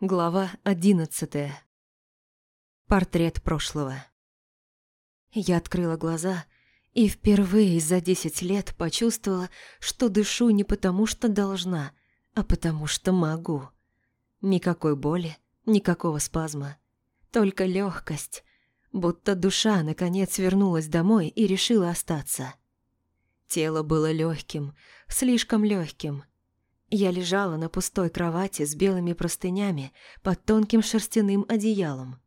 Глава одиннадцатая. Портрет прошлого. Я открыла глаза и впервые за десять лет почувствовала, что дышу не потому, что должна, а потому, что могу. Никакой боли, никакого спазма. Только легкость, будто душа наконец вернулась домой и решила остаться. Тело было легким, слишком легким, я лежала на пустой кровати с белыми простынями под тонким шерстяным одеялом.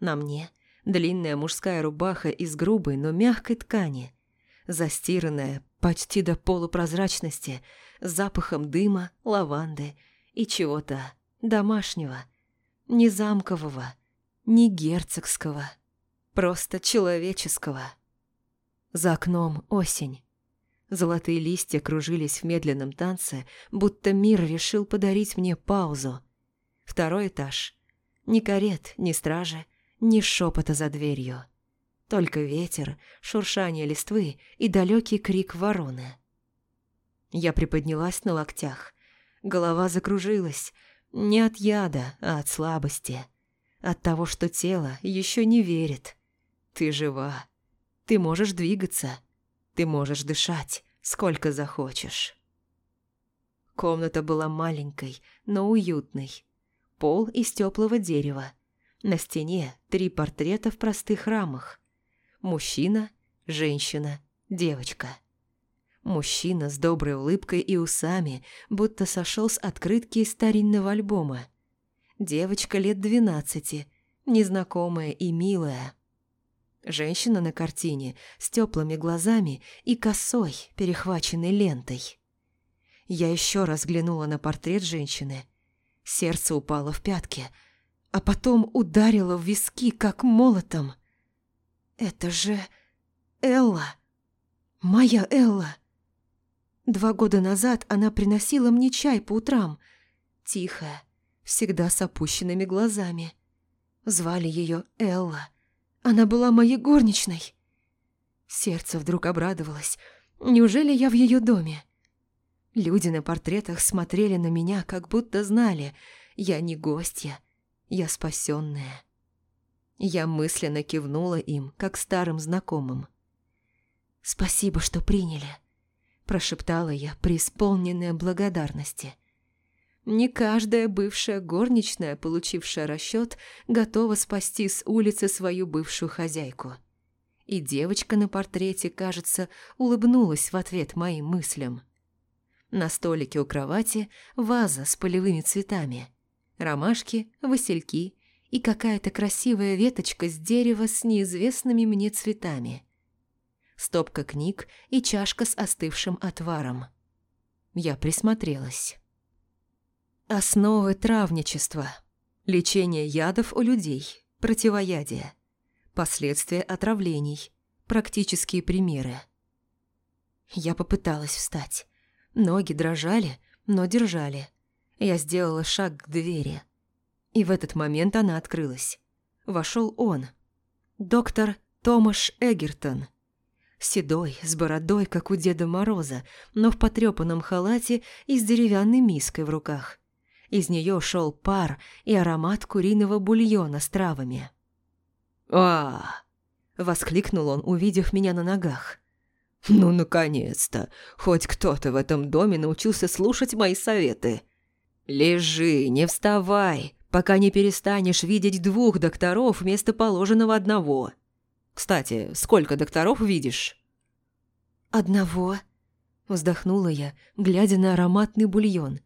На мне длинная мужская рубаха из грубой, но мягкой ткани, застиранная почти до полупрозрачности, с запахом дыма, лаванды и чего-то домашнего, не замкового, не герцогского, просто человеческого. За окном осень. Золотые листья кружились в медленном танце, будто мир решил подарить мне паузу. Второй этаж. Ни карет, ни стражи, ни шепота за дверью. Только ветер, шуршание листвы и далекий крик вороны. Я приподнялась на локтях. Голова закружилась. Не от яда, а от слабости. От того, что тело еще не верит. Ты жива. Ты можешь двигаться. Ты можешь дышать, сколько захочешь. Комната была маленькой, но уютной. Пол из теплого дерева. На стене три портрета в простых рамах. Мужчина, женщина, девочка. Мужчина с доброй улыбкой и усами, будто сошел с открытки из старинного альбома. Девочка лет двенадцати, незнакомая и милая. Женщина на картине с теплыми глазами и косой, перехваченной лентой. Я еще раз взглянула на портрет женщины. Сердце упало в пятки, а потом ударило в виски, как молотом. «Это же Элла! Моя Элла!» Два года назад она приносила мне чай по утрам. Тихая, всегда с опущенными глазами. Звали ее Элла. Она была моей горничной. Сердце вдруг обрадовалось. Неужели я в ее доме? Люди на портретах смотрели на меня, как будто знали. Я не гостья, я спасенная. Я мысленно кивнула им, как старым знакомым. «Спасибо, что приняли», – прошептала я, преисполненная благодарности – не каждая бывшая горничная, получившая расчет, готова спасти с улицы свою бывшую хозяйку. И девочка на портрете, кажется, улыбнулась в ответ моим мыслям. На столике у кровати ваза с полевыми цветами. Ромашки, васильки и какая-то красивая веточка с дерева с неизвестными мне цветами. Стопка книг и чашка с остывшим отваром. Я присмотрелась. Основы травничества. Лечение ядов у людей. Противоядие. Последствия отравлений. Практические примеры. Я попыталась встать. Ноги дрожали, но держали. Я сделала шаг к двери. И в этот момент она открылась. Вошел он. Доктор Томаш Эгертон. Седой, с бородой, как у Деда Мороза, но в потрепанном халате и с деревянной миской в руках – из нее шел пар и аромат куриного бульона с травами. а воскликнул он, увидев меня на ногах. «Ну, наконец-то! Хоть кто-то в этом доме научился слушать мои советы. Лежи, не вставай, пока не перестанешь видеть двух докторов вместо положенного одного. Кстати, сколько докторов видишь?» «Одного», – вздохнула я, глядя на ароматный бульон –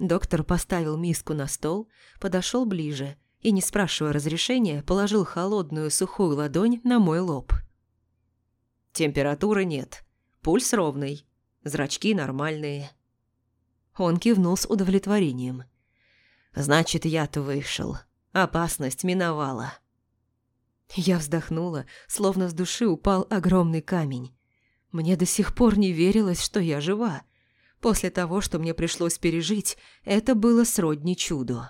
Доктор поставил миску на стол, подошел ближе и, не спрашивая разрешения, положил холодную сухую ладонь на мой лоб. «Температуры нет, пульс ровный, зрачки нормальные». Он кивнул с удовлетворением. «Значит, яд вышел. Опасность миновала». Я вздохнула, словно с души упал огромный камень. Мне до сих пор не верилось, что я жива. После того, что мне пришлось пережить, это было сродни чуду.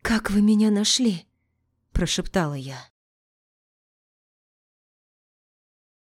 «Как вы меня нашли?» – прошептала я.